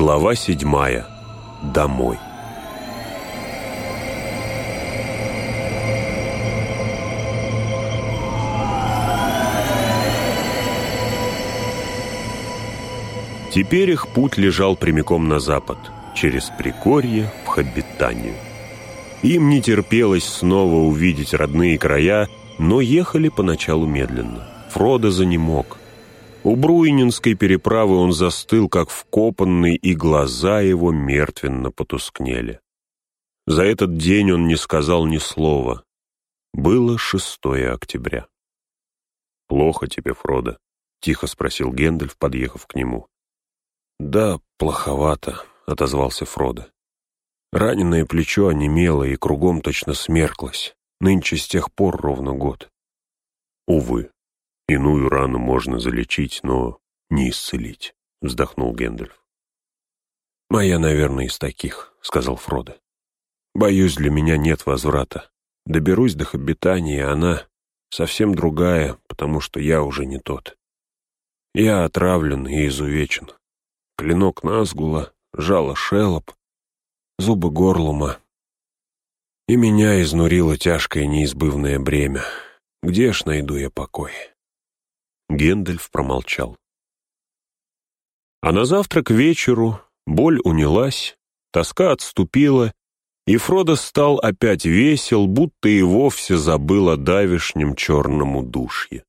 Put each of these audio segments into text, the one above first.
Глава седьмая. Домой. Теперь их путь лежал прямиком на запад, через Прикорье в Хоббитанию. Им не терпелось снова увидеть родные края, но ехали поначалу медленно. Фродо занемог. У Бруининской переправы он застыл, как вкопанный, и глаза его мертвенно потускнели. За этот день он не сказал ни слова. Было 6 октября. «Плохо тебе, Фродо?» — тихо спросил Гендальф, подъехав к нему. «Да, плоховато», — отозвался Фродо. Раненое плечо онемело и кругом точно смерклось. Нынче с тех пор ровно год. Увы, иную рану можно залечить, но не исцелить, вздохнул Гэндальф. «Моя, наверное, из таких», — сказал Фродо. «Боюсь, для меня нет возврата. Доберусь до Хоббитании, она совсем другая, потому что я уже не тот. Я отравлен и изувечен. Клинок Назгула, жало Шелоп, зубы горлума. И меня изнурило тяжкое неизбывное бремя. Где ж найду я покой? Гендальф промолчал. А на завтра к вечеру боль унялась, тоска отступила, и Фродо стал опять весел, будто и вовсе забыл о давешнем черном удушье.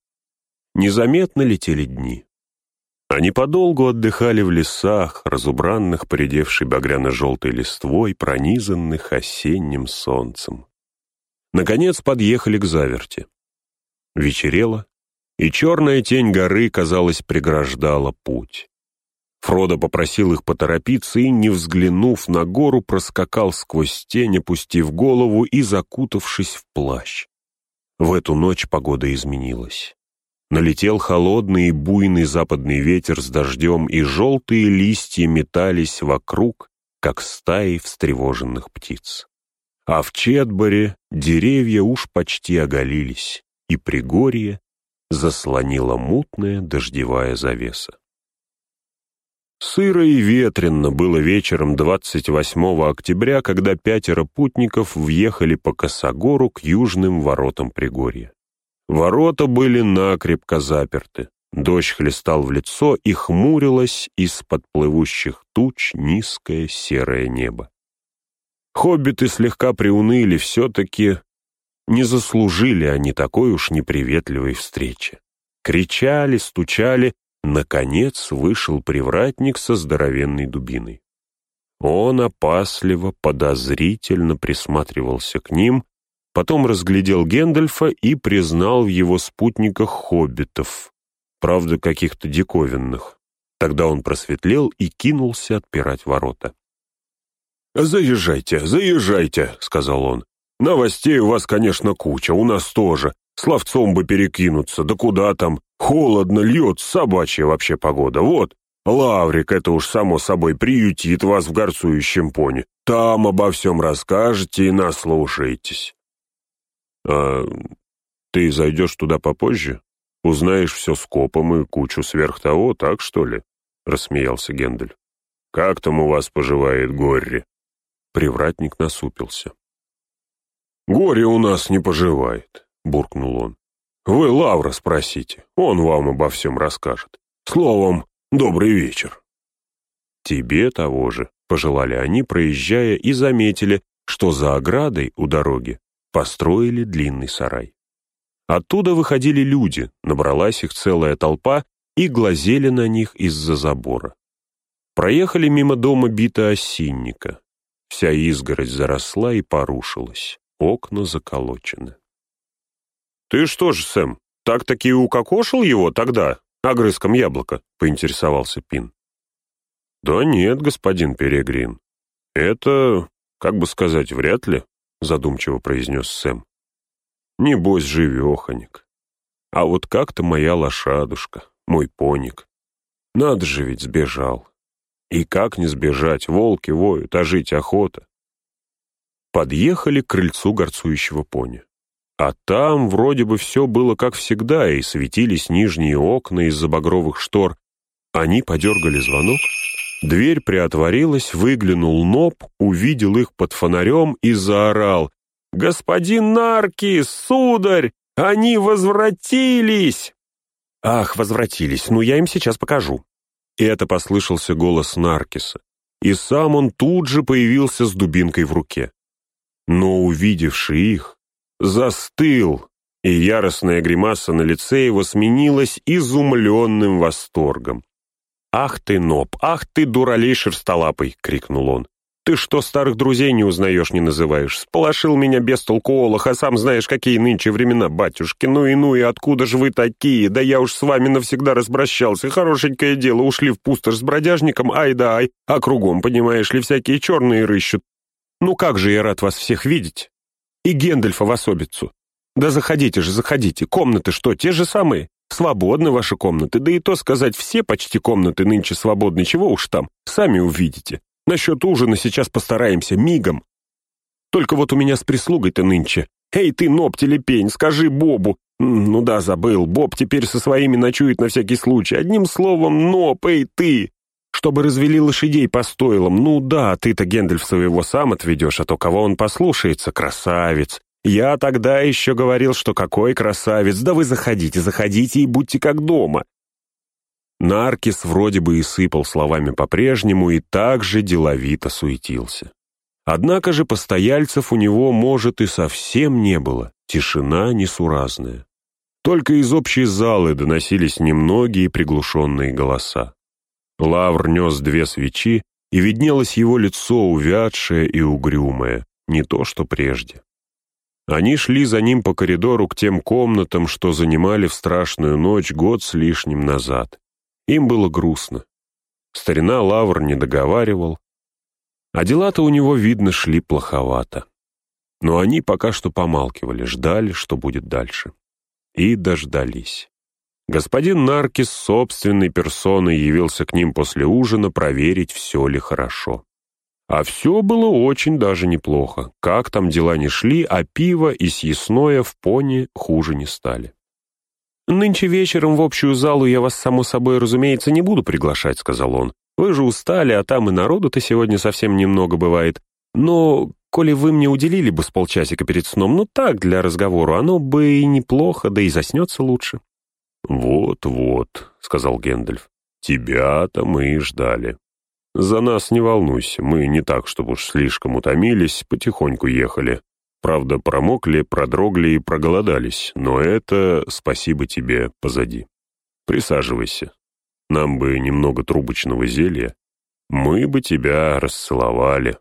Незаметно летели дни. Они подолгу отдыхали в лесах, разубранных, поредевшей багряно-желтой листвой, пронизанных осенним солнцем. Наконец подъехали к заверте. Вечерело, и черная тень горы, казалось, преграждала путь. Фродо попросил их поторопиться и, не взглянув на гору, проскакал сквозь тень, опустив голову и закутавшись в плащ. В эту ночь погода изменилась. Налетел холодный и буйный западный ветер с дождем, и желтые листья метались вокруг, как стаи встревоженных птиц. А в Четборе деревья уж почти оголились, и Пригорье заслонила мутная дождевая завеса. Сыро и ветрено было вечером 28 октября, когда пятеро путников въехали по Косогору к южным воротам Пригорья. Ворота были накрепко заперты. Дождь хлестал в лицо и хмурилось из-под плывущих туч низкое серое небо. Хоббиты слегка приуныли, все-таки не заслужили они такой уж неприветливой встречи. Кричали, стучали, наконец вышел привратник со здоровенной дубиной. Он опасливо, подозрительно присматривался к ним, Потом разглядел Гендальфа и признал в его спутниках хоббитов, правда, каких-то диковинных. Тогда он просветлел и кинулся отпирать ворота. «Заезжайте, заезжайте», — сказал он. «Новостей у вас, конечно, куча, у нас тоже. Словцом бы перекинуться, да куда там? Холодно, льет, собачья вообще погода. Вот, Лаврик, это уж само собой, приютит вас в горцующем пони. Там обо всем расскажете и наслушаетесь». «А ты зайдешь туда попозже? Узнаешь все скопом и кучу сверх того, так что ли?» — рассмеялся Гендель. «Как там у вас поживает Горри?» Привратник насупился. «Горе у нас не поживает», — буркнул он. «Вы Лавра спросите, он вам обо всем расскажет. Словом, добрый вечер». «Тебе того же», — пожелали они, проезжая, и заметили, что за оградой у дороги построили длинный сарай. Оттуда выходили люди, набралась их целая толпа и глазели на них из-за забора. Проехали мимо дома бита осинника. Вся изгородь заросла и порушилась, окна заколочены. «Ты что ж, Сэм, так-таки укокошил его тогда, огрызком яблока?» — поинтересовался Пин. «Да нет, господин Перегрин. Это, как бы сказать, вряд ли задумчиво произнес Сэм. Небось, живеханик. А вот как-то моя лошадушка, мой поник. Надо же ведь сбежал. И как не сбежать, волки воют, а жить охота. Подъехали к крыльцу горцующего пони. А там вроде бы все было как всегда, и светились нижние окна из-за багровых штор. Они подергали звонок, Дверь приотворилась, выглянул Ноб, увидел их под фонарем и заорал. «Господин Наркис, сударь, они возвратились!» «Ах, возвратились, ну я им сейчас покажу». И это послышался голос Наркиса. И сам он тут же появился с дубинкой в руке. Но, увидевший их, застыл, и яростная гримаса на лице его сменилась изумленным восторгом. «Ах ты, Ноб, ах ты, дуралей шерстолапый!» — крикнул он. «Ты что, старых друзей не узнаешь, не называешь? Сполошил меня без толку Олах, а сам знаешь, какие нынче времена, батюшки. Ну и ну и откуда же вы такие? Да я уж с вами навсегда распрощался. Хорошенькое дело, ушли в пустошь с бродяжником, ай да ай. А кругом, понимаешь ли, всякие черные рыщут. Ну как же я рад вас всех видеть. И Гендальфа в особицу. Да заходите же, заходите. Комнаты что, те же самые? Свободны ваши комнаты, да и то сказать, все почти комнаты нынче свободны, чего уж там, сами увидите. Насчет ужина сейчас постараемся, мигом. Только вот у меня с прислугой-то нынче. Эй, ты, Ноб Телепень, скажи Бобу. Ну да, забыл, Боб теперь со своими ночует на всякий случай. Одним словом, Ноб, эй, ты. Чтобы развели лошадей по стойлам. Ну да, ты-то Гендальф своего сам отведешь, а то кого он послушается, красавец. Я тогда еще говорил, что какой красавец. Да вы заходите, заходите и будьте как дома. Наркис вроде бы и сыпал словами по-прежнему и также деловито суетился. Однако же постояльцев у него, может, и совсем не было, тишина несуразная. Только из общей залы доносились немногие приглушенные голоса. Лавр нес две свечи, и виднелось его лицо увядшее и угрюмое, не то что прежде. Они шли за ним по коридору к тем комнатам, что занимали в страшную ночь год с лишним назад. Им было грустно. Старина Лавр не договаривал, а дела-то у него, видно, шли плоховато. Но они пока что помалкивали, ждали, что будет дальше. И дождались. Господин Наркис собственной персоной явился к ним после ужина проверить, все ли хорошо. А все было очень даже неплохо. Как там дела не шли, а пиво и съестное в пони хуже не стали. «Нынче вечером в общую залу я вас, само собой, разумеется, не буду приглашать», — сказал он. «Вы же устали, а там и народу-то сегодня совсем немного бывает. Но, коли вы мне уделили бы с полчасика перед сном, ну так, для разговора, оно бы и неплохо, да и заснется лучше». «Вот-вот», — сказал Гэндальф, — «тебя-то мы и ждали. За нас не волнуйся, мы не так, чтобы уж слишком утомились, потихоньку ехали. Правда, промокли, продрогли и проголодались, но это, спасибо тебе, позади. Присаживайся. Нам бы немного трубочного зелья. Мы бы тебя расцеловали.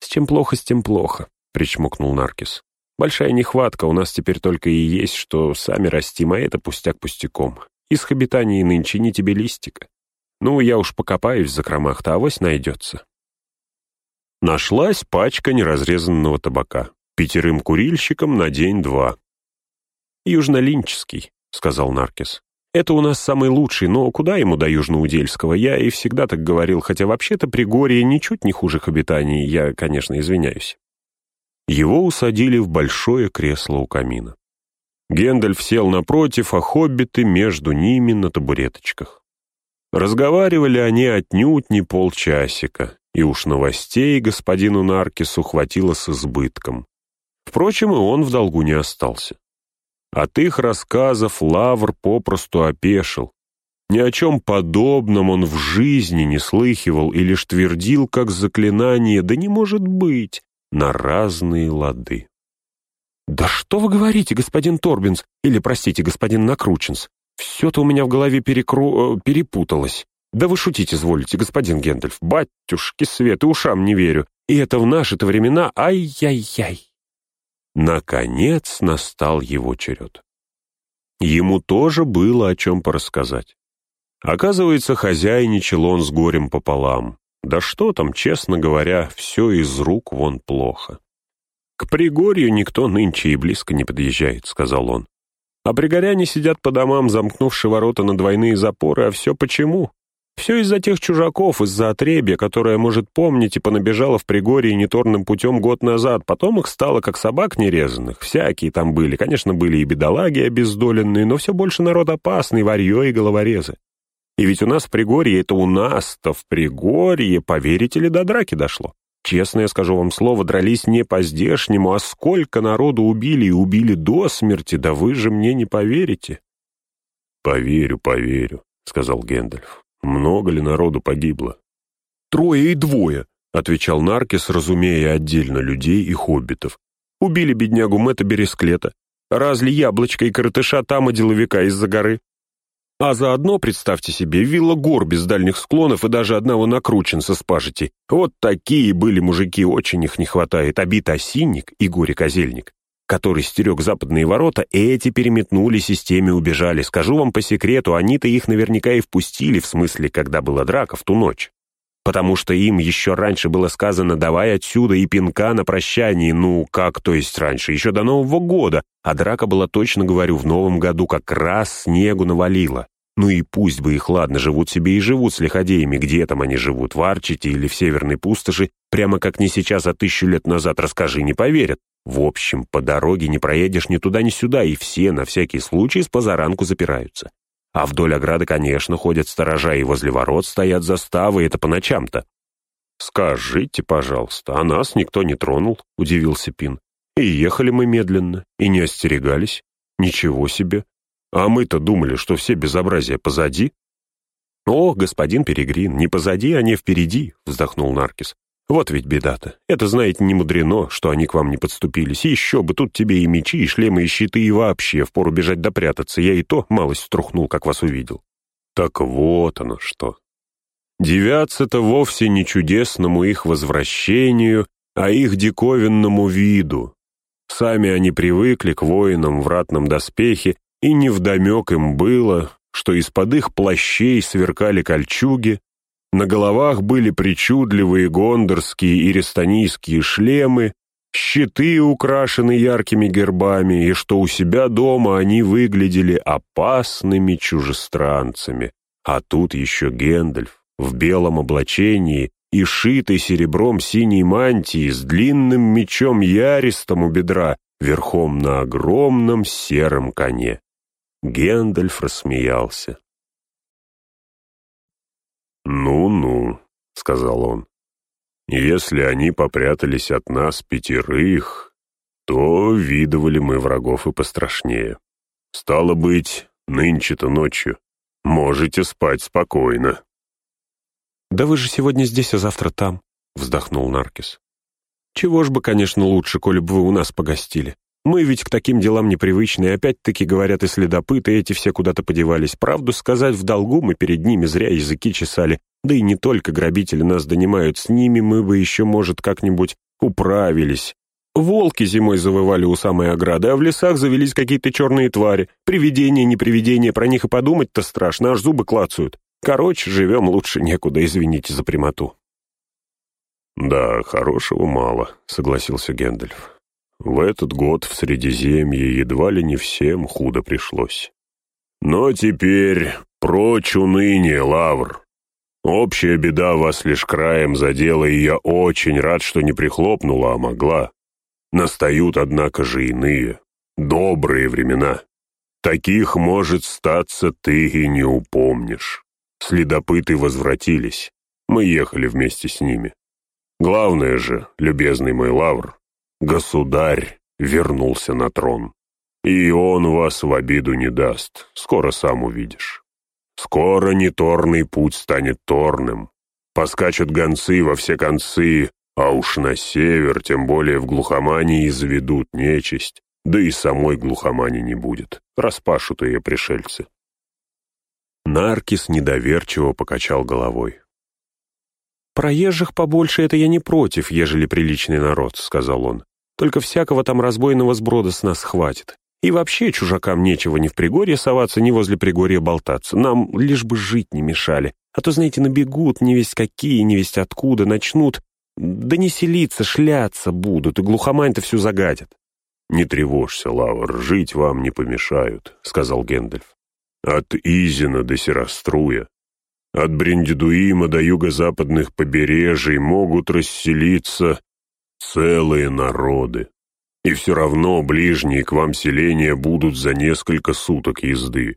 «С чем плохо, с тем плохо», — причмокнул Наркис. «Большая нехватка, у нас теперь только и есть, что сами растим, а это пустяк пустяком. Из хобитании нынче не тебе листика. Ну, я уж покопаюсь в закромах-то, авось найдется». Нашлась пачка неразрезанного табака. Пятерым курильщикам на день-два. «Южнолинческий», — сказал Наркис. «Это у нас самый лучший, но куда ему до Южноудельского? Я и всегда так говорил, хотя вообще-то Пригорье ничуть не хуже их обитаний, я, конечно, извиняюсь». Его усадили в большое кресло у камина. Гендальф сел напротив, а хоббиты между ними на табуреточках. Разговаривали они отнюдь не полчасика, и уж новостей господину Наркису хватило с избытком. Впрочем, и он в долгу не остался. От их рассказов Лавр попросту опешил. Ни о чем подобном он в жизни не слыхивал и лишь твердил, как заклинание «да не может быть» на разные лады. «Да что вы говорите, господин Торбинс, или, простите, господин Накрученс? Все-то у меня в голове перекру... Э, перепуталось. Да вы шутить изволите, господин Гендальф. Батюшки свет, ушам не верю. И это в наши-то времена, ай-яй-яй. Наконец настал его черед. Ему тоже было о чем порассказать. Оказывается, хозяйничал он с горем пополам. Да что там, честно говоря, все из рук вон плохо. «К Пригорью никто нынче и близко не подъезжает», — сказал он. «А пригоряне сидят по домам, замкнувши ворота на двойные запоры, а все почему? Все из-за тех чужаков, из-за отребья, которое, может, помнить, и понабежало в Пригорье неторным путем год назад. Потом их стало, как собак нерезанных. Всякие там были. Конечно, были и бедолаги обездоленные, но все больше народ опасный, варье и головорезы. И ведь у нас в Пригорье, это у нас-то в Пригорье, поверите ли, до драки дошло. Честно я скажу вам слово, дрались не по-здешнему, а сколько народу убили и убили до смерти, да вы же мне не поверите. «Поверю, поверю», — сказал Гэндальф. «Много ли народу погибло?» «Трое и двое», — отвечал Наркис, разумея отдельно людей и хоббитов. «Убили беднягу Мэтта Бересклета, разли яблочко и коротыша там и деловика из-за горы. А заодно, представьте себе, вилла гор без дальних склонов и даже одного накрученца с пажити. Вот такие были мужики, очень их не хватает. Обит осинник и горе-козельник который стерег западные ворота, эти переметнулись и с теми убежали. Скажу вам по секрету, они-то их наверняка и впустили, в смысле, когда была драка в ту ночь. Потому что им еще раньше было сказано «давай отсюда» и пинка на прощание, ну, как, то есть раньше, еще до Нового года, а драка была, точно говорю, в Новом году как раз снегу навалило. Ну и пусть бы их, ладно, живут себе и живут с лиходеями, где там они живут, в Арчите или в Северной пустоши, прямо как не сейчас, а тысячу лет назад, расскажи, не поверят. В общем, по дороге не проедешь ни туда, ни сюда, и все на всякий случай с позаранку запираются. А вдоль ограды, конечно, ходят сторожа, и возле ворот стоят заставы, это по ночам-то. «Скажите, пожалуйста, а нас никто не тронул?» — удивился Пин. «И ехали мы медленно, и не остерегались. Ничего себе! А мы-то думали, что все безобразия позади». «О, господин Перегрин, не позади, а не впереди», — вздохнул Наркис. Вот ведь беда-то. Это, знаете, не мудрено, что они к вам не подступились. еще бы, тут тебе и мечи, и шлемы, и щиты, и вообще впору бежать да прятаться. Я и то малость струхнул, как вас увидел. Так вот оно что. Девяться-то вовсе не чудесному их возвращению, а их диковинному виду. Сами они привыкли к воинам в ратном доспехе, и невдомек им было, что из-под их плащей сверкали кольчуги, на головах были причудливые гондорские и рестонийские шлемы, щиты украшены яркими гербами, и что у себя дома они выглядели опасными чужестранцами. А тут еще Гендальф в белом облачении и шитой серебром синей мантии с длинным мечом яристом у бедра, верхом на огромном сером коне. Гендальф рассмеялся. «Ну-ну», — сказал он, — «если они попрятались от нас пятерых, то видывали мы врагов и пострашнее. Стало быть, нынче-то ночью можете спать спокойно». «Да вы же сегодня здесь, а завтра там», — вздохнул Наркис. «Чего ж бы, конечно, лучше, коли бы вы у нас погостили. Мы ведь к таким делам непривычны, опять-таки, говорят и следопыты, эти все куда-то подевались. Правду сказать, в долгу мы перед ними зря языки чесали. Да и не только грабители нас донимают, с ними мы бы еще, может, как-нибудь управились. Волки зимой завывали у самой ограды, а в лесах завелись какие-то черные твари. Привидения, не привидения, про них и подумать-то страшно, аж зубы клацают. Короче, живем лучше некуда, извините за прямоту. «Да, хорошего мало», — согласился Гэндальф. В этот год в Средиземье едва ли не всем худо пришлось. Но теперь прочь уныние, Лавр. Общая беда вас лишь краем задела, и я очень рад, что не прихлопнула, а могла. Настают, однако же, иные, добрые времена. Таких, может, статься, ты и не упомнишь. Следопыты возвратились. Мы ехали вместе с ними. Главное же, любезный мой Лавр, Государь вернулся на трон. И он вас в обиду не даст, скоро сам увидишь. Скоро неторный путь станет торным. Поскачут гонцы во все концы, а уж на север, тем более в глухомании, заведут нечисть, да и самой глухомани не будет. Распашут ее пришельцы. Наркис недоверчиво покачал головой. «Проезжих побольше это я не против, ежели приличный народ», — сказал он. Только всякого там разбойного сброда с нас хватит. И вообще чужакам нечего ни в Пригорье соваться, ни возле Пригорья болтаться. Нам лишь бы жить не мешали. А то, знаете, набегут, не весть какие, не весть откуда, начнут. Да не селиться, шляться будут, и глухомань-то всю загадят. «Не тревожься, Лавр, жить вам не помешают», — сказал Гэндальф. «От Изина до Сероструя, от Бриндидуима до юго-западных побережий могут расселиться Целые народы. И все равно ближние к вам селения будут за несколько суток езды.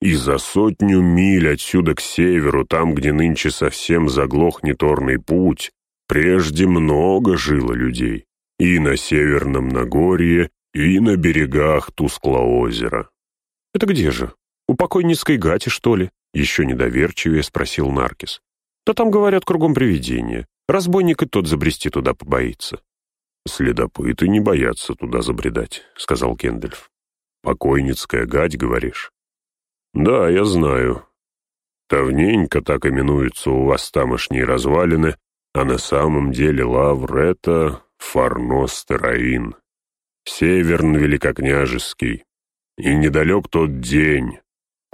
И за сотню миль отсюда к северу, там, где нынче совсем заглох неторный путь, прежде много жило людей. И на Северном Нагорье, и на берегах Тусклоозера. «Это где же? У покойницкой Гати, что ли?» Еще недоверчивее спросил Наркис. «Да там, говорят, кругом привидения. Разбойник и тот забрести туда побоится». «Следопыты не боятся туда забредать», — сказал Кендельф. «Покойницкая гать, говоришь?» «Да, я знаю. Давненько так именуются у вас тамошние развалины, а на самом деле лавр — это Фарнос-Тераин, Северн Великокняжеский. И недалек тот день,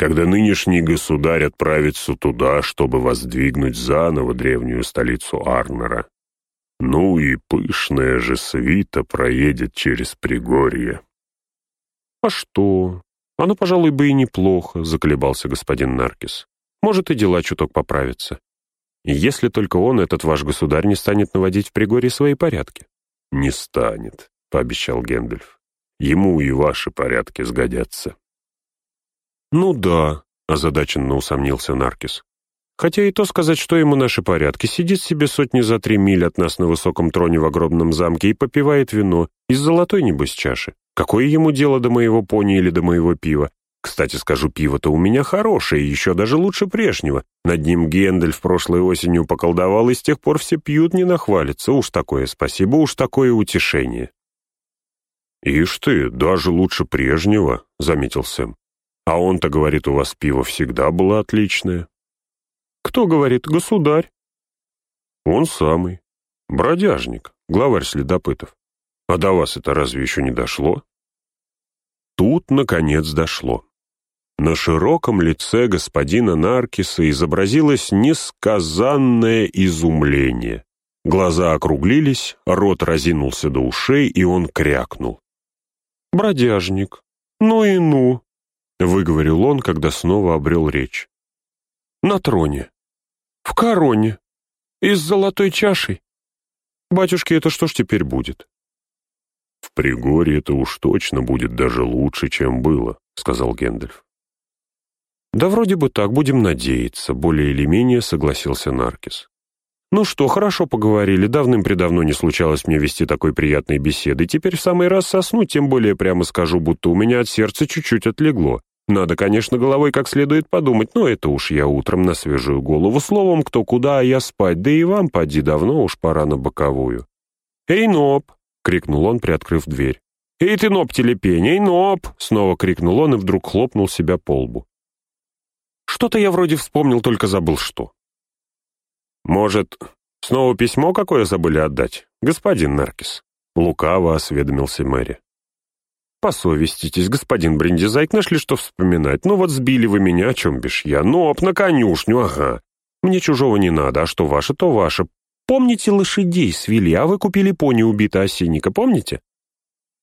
когда нынешний государь отправится туда, чтобы воздвигнуть заново древнюю столицу Арнера. Ну и пышная же свита проедет через Пригорье. «А что? Оно, пожалуй, бы и неплохо», — заколебался господин Наркис. «Может, и дела чуток поправятся. Если только он, этот ваш государь, не станет наводить в Пригорье свои порядки». «Не станет», — пообещал Гэндальф. «Ему и ваши порядки сгодятся». «Ну да», — озадаченно усомнился Наркис. «Хотя и то сказать, что ему наши порядки. Сидит себе сотни за три мили от нас на высоком троне в огромном замке и попивает вино. Из золотой, небось, чаши. Какое ему дело до моего пони или до моего пива? Кстати, скажу, пиво-то у меня хорошее, еще даже лучше прежнего. Над ним Гендель в прошлой осенью поколдовал, и с тех пор все пьют, не нахвалятся. Уж такое спасибо, уж такое утешение. «Ишь ты, даже лучше прежнего», — заметил Сэм. «А он-то, говорит, у вас пиво всегда было отличное». «Кто говорит? Государь?» «Он самый. Бродяжник, главарь следопытов. А до вас это разве еще не дошло?» Тут, наконец, дошло. На широком лице господина Наркиса изобразилось несказанное изумление. Глаза округлились, рот разинулся до ушей, и он крякнул. «Бродяжник, ну и ну!» — выговорил он, когда снова обрел речь. «На троне, в короне, и с золотой чашей. Батюшки, это что ж теперь будет?» «В Пригорье это уж точно будет даже лучше, чем было», — сказал Гендальф. «Да вроде бы так, будем надеяться», — более или менее согласился Наркис. «Ну что, хорошо поговорили, давным-предавно не случалось мне вести такой приятной беседы, теперь в самый раз соснуть, тем более прямо скажу, будто у меня от сердца чуть-чуть отлегло. Надо, конечно, головой как следует подумать, но это уж я утром на свежую голову, словом, кто куда, а я спать, да и вам, поди, давно уж пора на боковую». «Эй, Ноб!» — крикнул он, приоткрыв дверь. «Эй ты, Ноб, телепень! Эй, Ноб!» — снова крикнул он и вдруг хлопнул себя по лбу. «Что-то я вроде вспомнил, только забыл что». «Может, снова письмо какое забыли отдать, господин Наркис?» — лукаво осведомился Мэри. «Посовеститесь, господин Бриндизайк, нашли что вспоминать. Ну вот сбили вы меня, о чем бишь я. Ноб, на конюшню, ага. Мне чужого не надо, а что ваше, то ваше. Помните, лошадей свели, а вы купили пони убитого осенника, помните?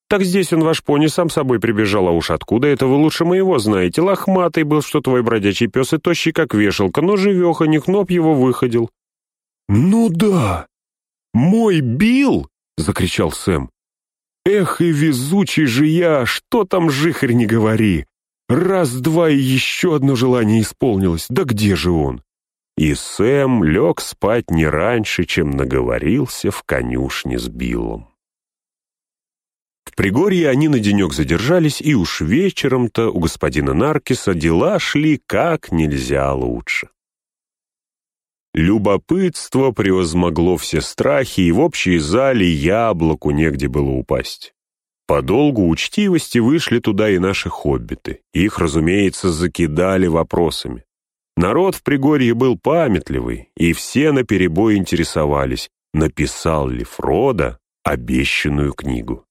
Так здесь он, ваш пони, сам собой прибежал, а уж откуда это вы лучше моего знаете? Лохматый был, что твой бродячий пес, и тощий, как вешалка, но живеханик, ноб его выходил. «Ну да! Мой Билл!» — закричал Сэм. «Эх, и везучий же я! Что там, жихарь, не говори! Раз-два и еще одно желание исполнилось. Да где же он?» И Сэм лег спать не раньше, чем наговорился в конюшне с Биллом. В Пригорье они на денек задержались, и уж вечером-то у господина Наркиса дела шли как нельзя лучше. Любопытство превозмогло все страхи, и в общей зале яблоку негде было упасть. По долгу учтивости вышли туда и наши хоббиты. Их, разумеется, закидали вопросами. Народ в Пригорье был памятливый, и все наперебой интересовались, написал ли Фродо обещанную книгу.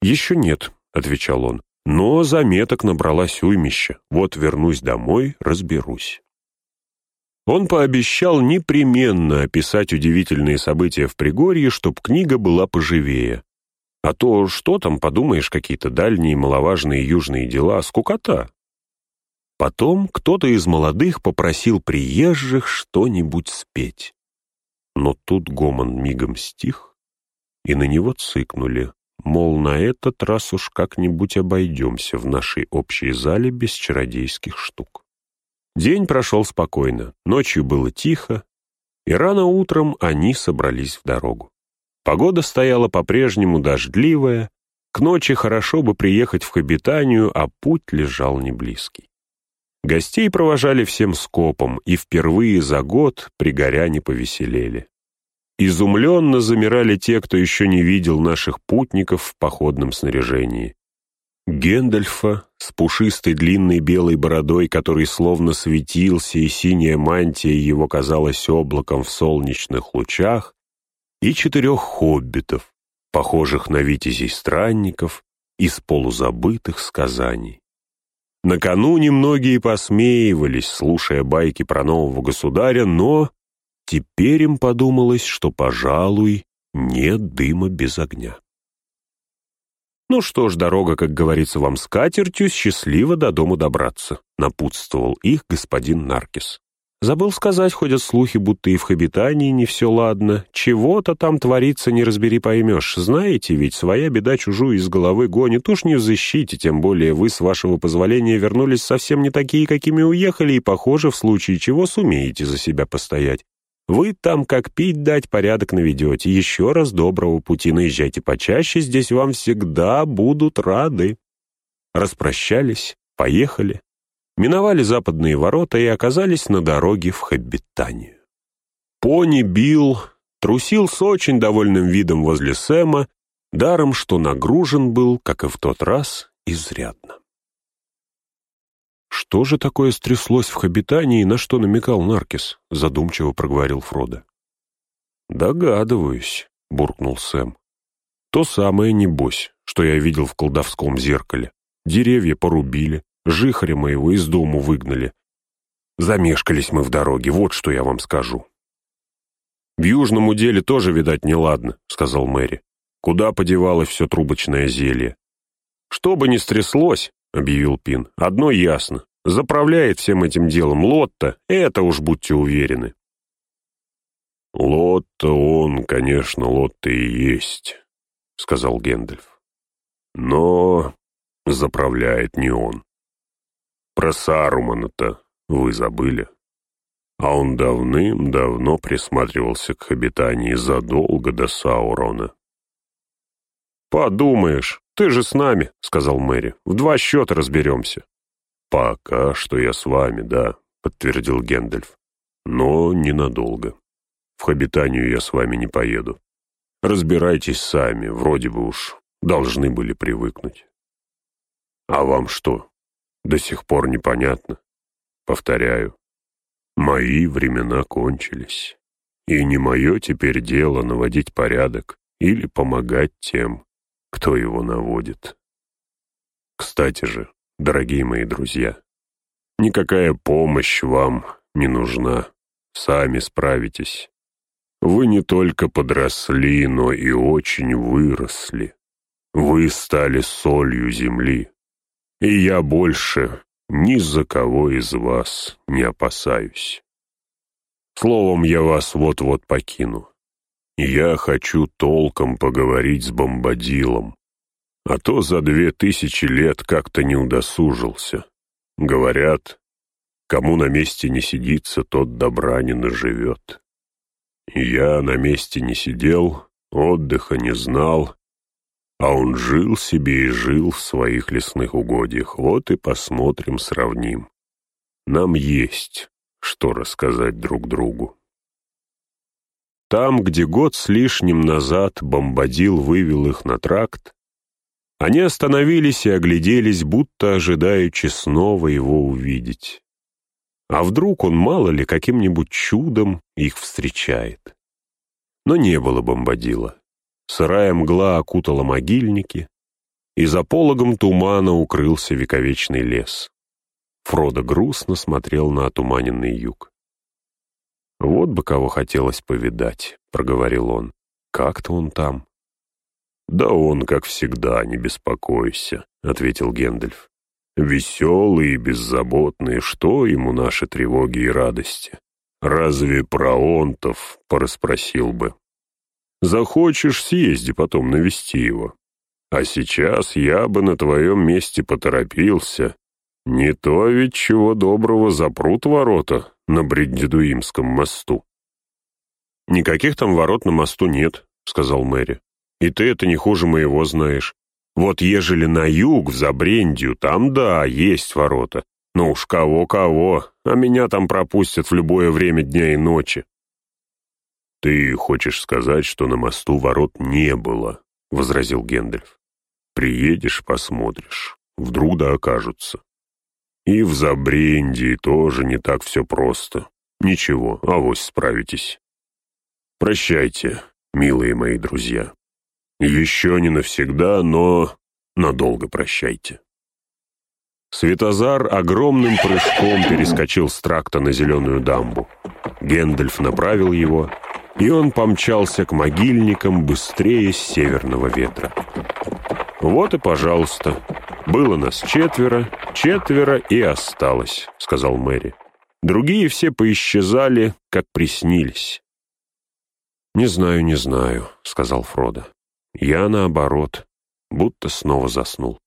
«Еще нет», — отвечал он, — «но заметок набралась уймища. Вот вернусь домой, разберусь». Он пообещал непременно описать удивительные события в Пригорье, чтоб книга была поживее. А то что там, подумаешь, какие-то дальние маловажные южные дела, скукота. Потом кто-то из молодых попросил приезжих что-нибудь спеть. Но тут гомон мигом стих, и на него цыкнули мол, на этот раз уж как-нибудь обойдемся в нашей общей зале без чародейских штук. День прошел спокойно, ночью было тихо, и рано утром они собрались в дорогу. Погода стояла по-прежнему дождливая, к ночи хорошо бы приехать в Хабитанию, а путь лежал не близкий. Гостей провожали всем скопом, и впервые за год пригоряне повеселели. Изумленно замирали те, кто еще не видел наших путников в походном снаряжении. Гендальфа с пушистой длинной белой бородой, который словно светился, и синяя мантия его казалась облаком в солнечных лучах, и четырех хоббитов, похожих на витязей-странников из полузабытых сказаний. Накануне многие посмеивались, слушая байки про нового государя, но теперь им подумалось, что, пожалуй, нет дыма без огня. «Ну что ж, дорога, как говорится вам, с катертью, счастливо до дому добраться», напутствовал их господин Наркис. Забыл сказать, ходят слухи, будто и в Хабитании не все ладно. Чего-то там творится, не разбери поймешь. Знаете, ведь своя беда чужую из головы гонит. Уж не в защите, тем более вы, с вашего позволения, вернулись совсем не такие, какими уехали, и, похоже, в случае чего сумеете за себя постоять. Вы там как пить дать, порядок наведете. Еще раз доброго пути наезжайте почаще, здесь вам всегда будут рады. Распрощались, поехали миновали западные ворота и оказались на дороге в Хаббитанию. Пони Билл трусил с очень довольным видом возле Сэма, даром что нагружен был, как и в тот раз, изрядно. «Что же такое стряслось в Хабитании и на что намекал Наркис?» — задумчиво проговорил Фродо. «Догадываюсь», — буркнул Сэм. «То самое, небось, что я видел в колдовском зеркале. Деревья порубили, Жихаря моего из дому выгнали. Замешкались мы в дороге, вот что я вам скажу. «В южном уделе тоже, видать, неладно», — сказал Мэри. «Куда подевалось все трубочное зелье?» «Что бы ни стряслось», — объявил Пин, — «одно ясно. Заправляет всем этим делом Лотта, это уж будьте уверены». «Лотта он, конечно, Лотта и есть», — сказал Гендальф. «Но заправляет не он. Про Сарумана-то вы забыли. А он давным-давно присматривался к обитании задолго до Саурона. «Подумаешь, ты же с нами», — сказал Мэри. «В два счета разберемся». «Пока что я с вами, да», — подтвердил Гендальф. «Но ненадолго. В Хабитанию я с вами не поеду. Разбирайтесь сами, вроде бы уж должны были привыкнуть». «А вам что, до сих пор непонятно. Повторяю, мои времена кончились, и не мое теперь дело наводить порядок или помогать тем, кто его наводит. Кстати же, дорогие мои друзья, никакая помощь вам не нужна, сами справитесь. Вы не только подросли, но и очень выросли. Вы стали солью земли, и я больше ни за кого из вас не опасаюсь. Словом, я вас вот-вот покину. Я хочу толком поговорить с Бомбадилом, а то за две тысячи лет как-то не удосужился. Говорят, кому на месте не сидится, тот добра не наживет. Я на месте не сидел, отдыха не знал, а он жил себе и жил в своих лесных угодьях. Вот и посмотрим, сравним. Нам есть что рассказать друг другу. Там, где год с лишним назад бомбадил вывел их на тракт, они остановились и огляделись, будто ожидаючи снова его увидеть. А вдруг он, мало ли, каким-нибудь чудом их встречает. Но не было бомбадила. Сырая мгла окутала могильники, и за пологом тумана укрылся вековечный лес. Фродо грустно смотрел на отуманенный юг. «Вот бы кого хотелось повидать», — проговорил он. «Как-то он там». «Да он, как всегда, не беспокойся», — ответил Гендальф. «Веселый и беззаботный, что ему наши тревоги и радости? Разве про онтов?» — пораспросил бы. Захочешь, съезди потом навести его. А сейчас я бы на твоем месте поторопился. Не то ведь чего доброго запрут ворота на Бреддедуимском мосту. «Никаких там ворот на мосту нет», — сказал Мэри. «И ты это не хуже моего знаешь. Вот ежели на юг, в Забрендию, там, да, есть ворота. Ну уж кого-кого, а меня там пропустят в любое время дня и ночи». «Ты хочешь сказать, что на мосту ворот не было?» — возразил Гендальф. «Приедешь, посмотришь. Вдруг да окажутся. И в Забрендии тоже не так все просто. Ничего, авось справитесь». Прощайте, милые мои друзья. Еще не навсегда, но надолго прощайте. Светозар огромным прыжком перескочил с тракта на зеленую дамбу. Гендальф направил его, и он помчался к могильникам быстрее северного ветра. «Вот и пожалуйста. Было нас четверо, четверо и осталось», — сказал Мэри. «Другие все поисчезали, как приснились». «Не знаю, не знаю», — сказал Фродо. «Я, наоборот, будто снова заснул».